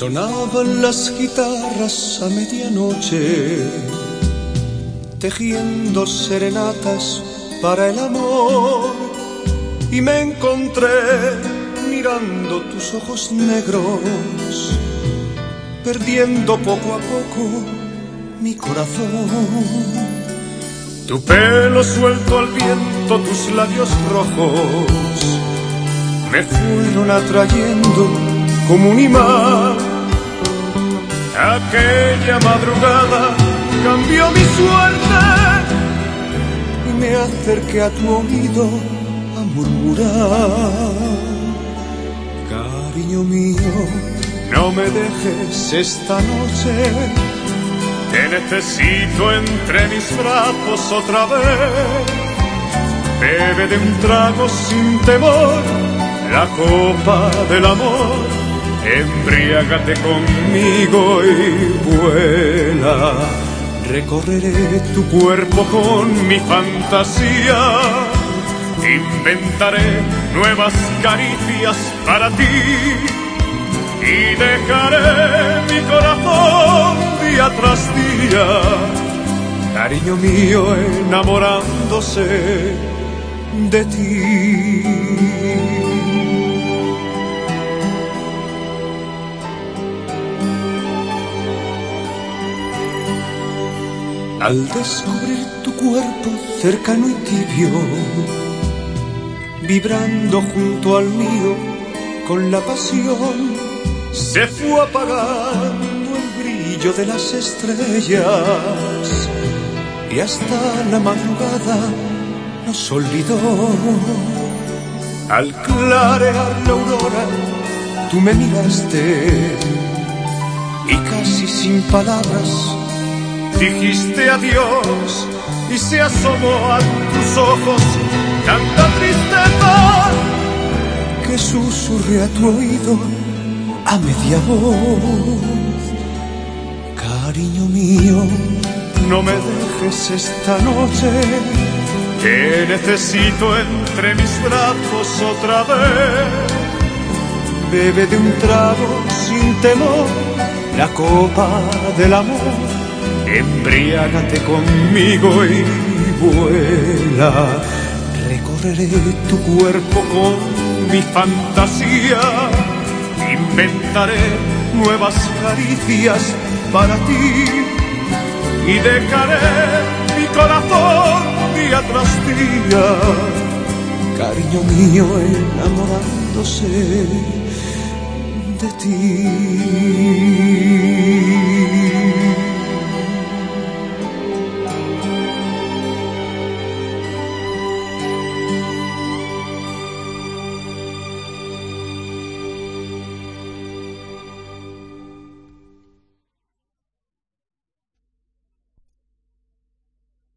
Sonaban las guitarras a medianoche, tejiendo serenatas para el amor. Y me encontré mirando tus ojos negros, perdiendo poco a poco mi corazón. Tu pelo suelto al viento, tus labios rojos, me fueron atrayendo como un imán. Aquella madrugada cambió mi suerte y me acerqué a tu oído a murmurar. Cariño mío, no me dejes esta noche. Te necesito entre mis brazos otra vez. Bebe de un trago sin temor la copa del amor. Embriágate conmigo y vuela. Recorreré tu cuerpo con mi fantasía. Inventaré nuevas caricias para ti. Y dejaré mi corazón día tras día. Cariño mío enamorándose de ti. Al descubrir tu cuerpo cercano y tibio, vibrando junto al mío con la pasión, se fue apagando el brillo de las estrellas y hasta la madrugada nos olvidó. Al clarear la aurora, tú me miraste y casi sin palabras dijiste adiós y se asomó a tus ojos tanta tristeza que susurré a tu oído a media voz. Cariño mío, no me dejes esta noche, que necesito entre mis brazos otra vez. Bebe de un trago sin temor la copa del amor embriágate conmigo y vuela. Recorreré tu cuerpo con mi fantasía, inventaré nuevas caricias para ti y dejaré mi corazón día tras día. Cariño mío enamorándose de ti.